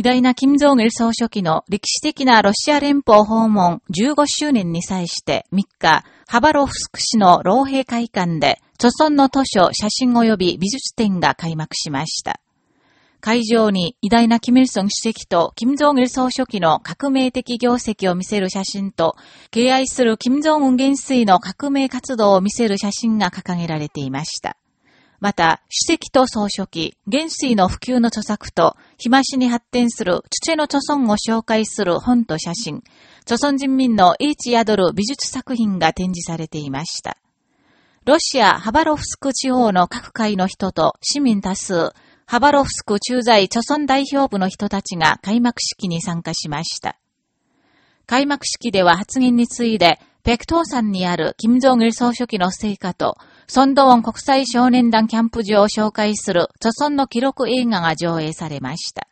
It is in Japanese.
偉大な金正恩総書記の歴史的なロシア連邦訪問15周年に際して3日、ハバロフスク市の老兵会館で、著村の図書、写真及び美術展が開幕しました。会場に偉大なキム・イルソン主席と金正恩総書記の革命的業績を見せる写真と、敬愛する金正恩元帥の革命活動を見せる写真が掲げられていました。また、主席と総書記、元帥の普及の著作と、日増しに発展する土の著村を紹介する本と写真、著村人民の英知宿る美術作品が展示されていました。ロシア・ハバロフスク地方の各界の人と市民多数、ハバロフスク駐在著村代表部の人たちが開幕式に参加しました。開幕式では発言について、北東山にある金正義総書記の成果と、ソンドウォン国際少年団キャンプ場を紹介する著存の記録映画が上映されました。